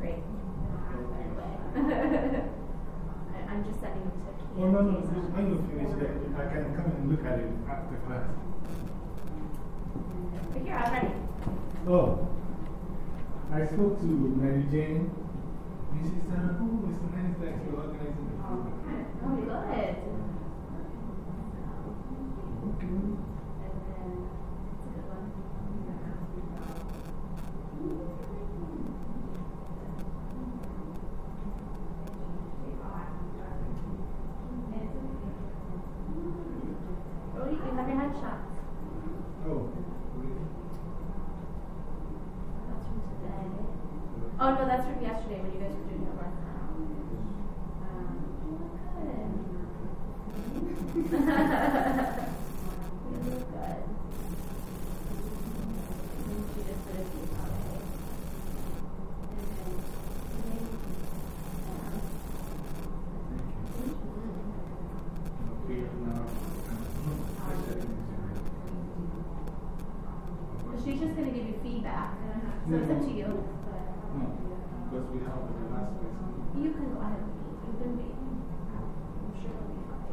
great. By the way. I- I'm just sending them to Keith. Oh, no, no, just when you finish that, I can come and look at it after class. But here, I'm ready. Oh, I spoke to Mary Jane, and she said, Oh, it's nice that you're organizing the program. Oh, good. And then, it's a good one. Oh, you have your headshots. Oh, really? That's from today. Oh, no, that's from yesterday when you guys were doing your work. Um, you look good. you look good. And she just did a few today. And then, maybe, Okay, now, I said it is yeah. She's just going to give you feedback. So it's up to you. You can go ahead and. You can wait. I'm sure it'll be fine.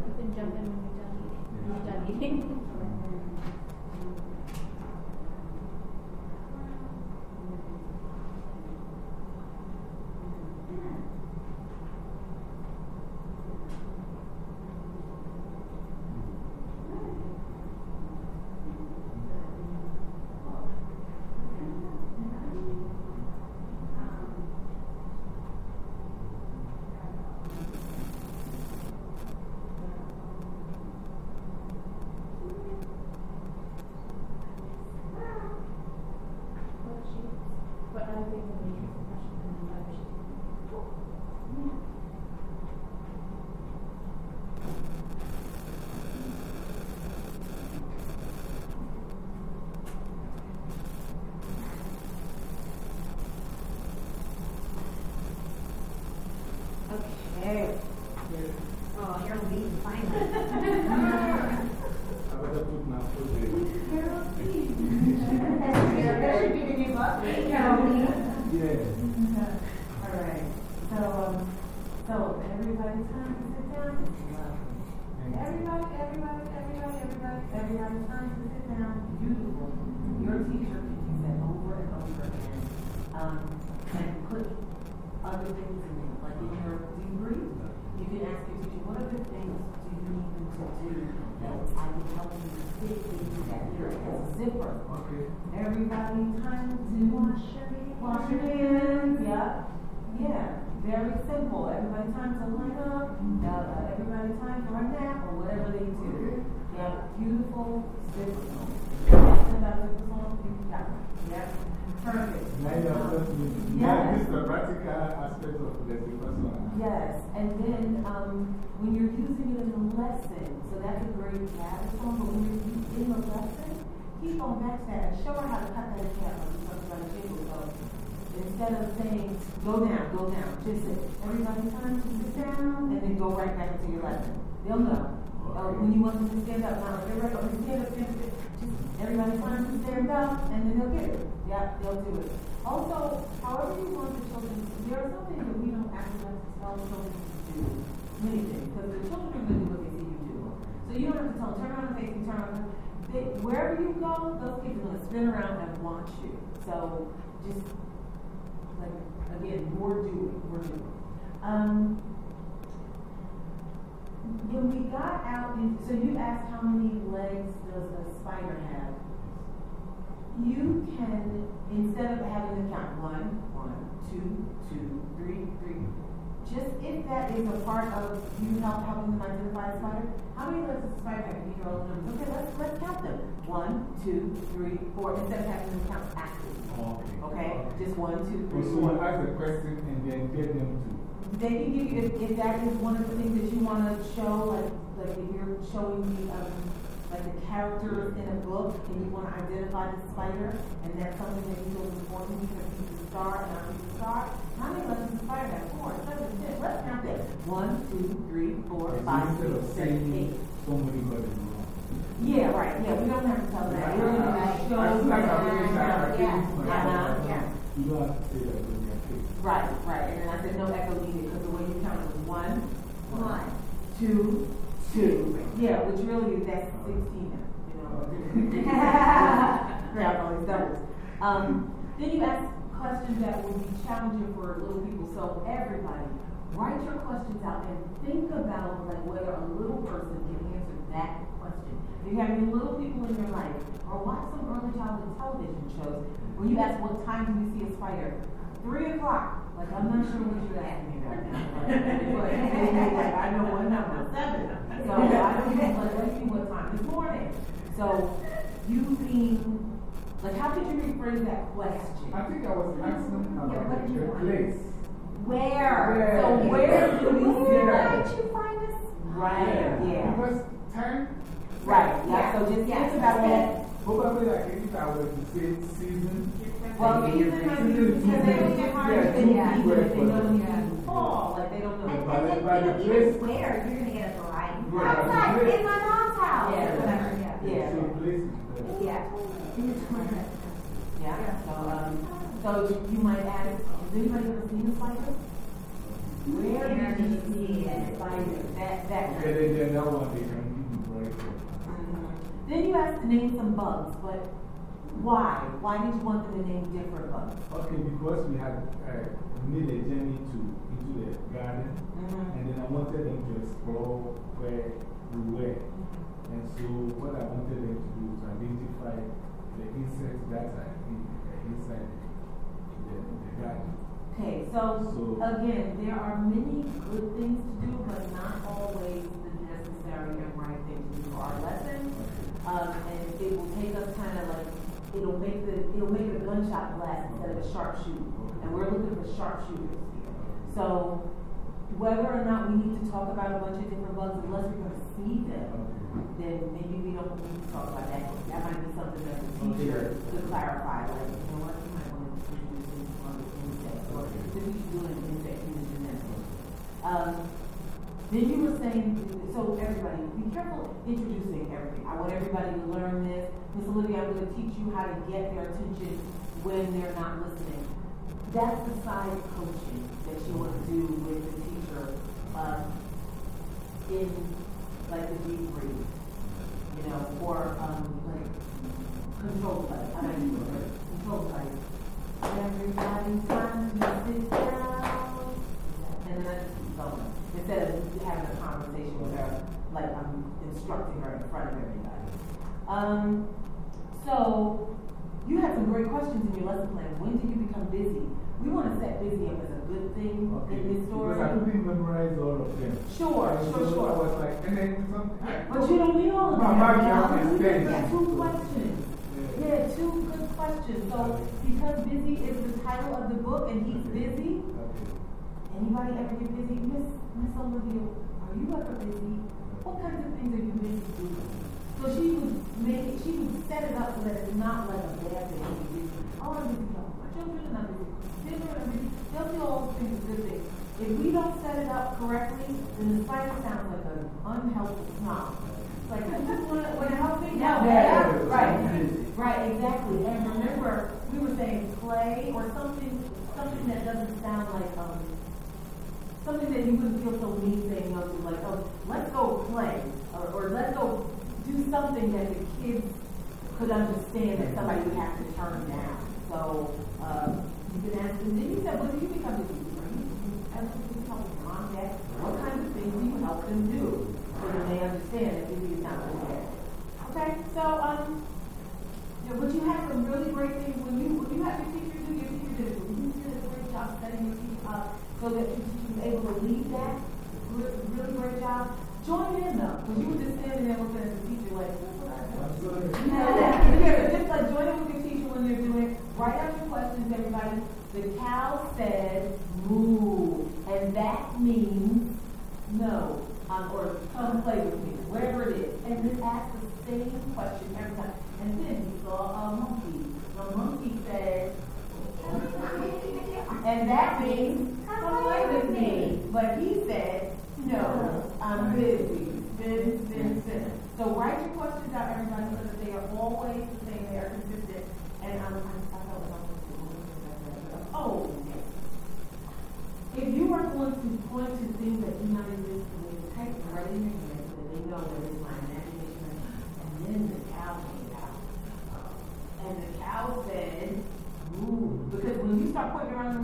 You can jump in when you're done eating. When you're done eating. What other things are we Okay. Oh, you're leading finally. I better put my foot there. That should be the new book. Yeah. All right. So, um, everybody time to sit down. Everybody, everybody, everybody, everybody, everybody time to sit down. Beautiful. Your teacher can use that over and over again. Um, and put other things in there. Like in your debrief, you can ask your teacher, what other things do you need them to do that I can help you to fit into that area as a zipper? Okay. Everybody time to wash your hands. Wash your hands. Yeah. Yeah. Very simple. Everybody time to line up. Uh, everybody time for a nap or whatever they do. Yeah. Beautiful zipper song. Send out zipper song. Yeah. Yeah. Perfect. Now you have got me. Now Yes. this is the practical aspect of the first. Yes, and then um, when you're using it in the lesson, so that's a great song, but when you're using it in the lesson, keep on back to that and show her how to cut that in half when you talk about a jingle. Instead of saying, go down, go down, just say, everybody time to sit down, and then go right back into your lesson. They'll know. Uh, when you want them to stand up, now, right, okay, stand up, stand up, just everybody time to stand up, and then they'll get it. Yeah, they'll do it. Also, however you want the children, there are some things that we don't actually have to tell children to do. Many things, because the children are going to do what they see you do. So you don't have to tell them, turn around and face me, turn around. Wherever you go, those kids are going to spin around and watch you. So just, like, more doing, more doing. Um, when we got out, in, so you asked how many legs does a spider have? You can, instead of having to count one, one, two, two, three, just if that is a part of you help, helping them identify a spider, how many legs does a spider have? You roll the numbers. Okay, let's, let's count them. One, two, three, four, instead of having them count actively. Okay. Okay? Just one, two, three, So four. you ask a question and then get them to. They can give you, if, if that is one of the things that you want to show, like, like if you're showing me, um, like the characters in a book and you want to identify the spider, and that's something that you feel is important because he's the star and I'm the star, how many lessons the spider have? Four, seven, ten, let's count that. one, two, three, four, It's five, six, seven, eight. got it wrong. Yeah, right. Yeah, we don't have to tell that. We're going to show feel like you. really trying to Yeah. thought. Yeah. You don't have to say that when you're kids. Right, right. And then I said no echo needed because the way you count was one, One. two, two. Yeah, which really is that's 16 now, you know. yeah, all these doubles. Um, then you ask questions that will be challenging for little people. So everybody, write your questions out and think about like whether a little person can answer that question. If you have any little people in your life, or watch some early childhood television shows, when you ask what time do you see a spider, three o'clock. Like I'm not sure what you're asking me right now, but, but I know what number, seven. So I don't know, like, let's see what time this morning. So using, like, how could you rephrase that question? I think I was asking what about did you the want? place. Where? Where? So where do we see Where did you find us? Right, yeah. Because time, Right, yeah. So just Yeah. think about that. probably like if I were to say season, Well, maybe season might be season because they don't get hard Yeah, to two yeah, people they don't them. even fall, like they don't know. And, By and the- then, by you the know, place- even where, you're going to get a variety. Yeah, by the Outside, place. in my mom's house. Yeah. Or whatever, yeah. Yeah. Same places. Yeah. In the toilet. Yeah, so, um, so you- you might ask, has anybody ever seen a spider? Where did you see a spider? That, that. Yeah, they, they, that one they can you right there. Mhm. Then you asked to name some bugs, but why? Why did you want them to name different bugs? Okay, because we had uh, made a journey to into the garden, Mhm. and then I wanted them to explore where we were. And so, what I wanted them to do is identify the insects that are in, uh, inside the, the garden. Okay, so, So- again, there are many good things to do, but not always the necessary and right thing to do for our lesson. Um, and it will take us kind of like, it'll make the, it'll make a gunshot blast instead of a sharpshooter. And we're looking for sharpshooters here. So, whether or not we need to talk about a bunch of different bugs, unless we're going to see them, then maybe we don't need to talk about that. That might be something that the teacher could clarify, like, you know what, you might want to introduce these other fusion and then you were saying, so everybody, be careful introducing everything. I want everybody to learn this. Miss Olivia, I'm going to teach you how to get their attention when they're not listening. That's the side coaching that you want to do with the teacher um, in like the deep you know, or um, like control play. I mean, control play. Everybody time to sit down. And then I just keep going. Instead of having a conversation with her, like I'm instructing her in front of everybody. Um, so, you had some great questions in your lesson plan. When did you become busy? We want to set busy up as a good thing Okay, in this story. because I couldn't memorize all of them. Sure, And sure, so sure. I was like, and then some. But you don't need all of My that. mind Yeah, just we extends. got two questions. Yeah. Yeah, two good questions. So, because busy is the title of the book and he's busy, anybody ever get busy? Miss, Miss Olivia, are you ever busy? What kinds of things are you busy doing? So she would make it, she would set it up so that it's not like a bad thing to be busy. Oh, I'm busy helping my children and I'm busy. Dinner I'm busy. They'll see all those things good things. If we don't set it up correctly, then the spider sounds like an unhelpful snob. It's like, I just want to, help me. No, Yeah, right. Right, exactly. And we were saying play or something, something that doesn't sound like, um, something that you wouldn't feel so mean saying to, like, oh, let's go play, or, or let's go do something that the kids could understand that somebody would have to turn down. So, um, you can ask them, then you said, what do you become busy? Are you, you ask them to dad? What kinds of things do you help them do? So that they understand that busy is not like that. Okay, so, um, yeah, but you had some really great things when you when you had your teacher do your teacher did it. When you did a great job setting your teacher up so that your teacher was able to lead that. Really, really great job. Join in though, because you were just standing there looking at the teacher like, that's what I do. sorry. Yeah, yeah, just like join in with your teacher when they're doing. Write out your questions, everybody. The cow said moo, and that means no, um, or come play with me, whatever it is. And then ask the same question that means, come play with me. But he said, no, I'm busy. Busy, busy, busy. So write your questions out, everybody, so that they are always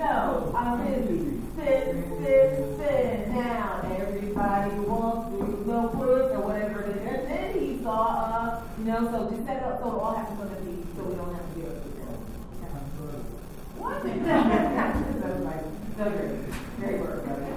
no, I'm busy. Sit, sit, sit down. Everybody wants to go push or whatever it is. And then he saw, uh, you know, so just set it up so it all happens on the feet so we don't have to do it. What? so, like, so great. Great work, brother.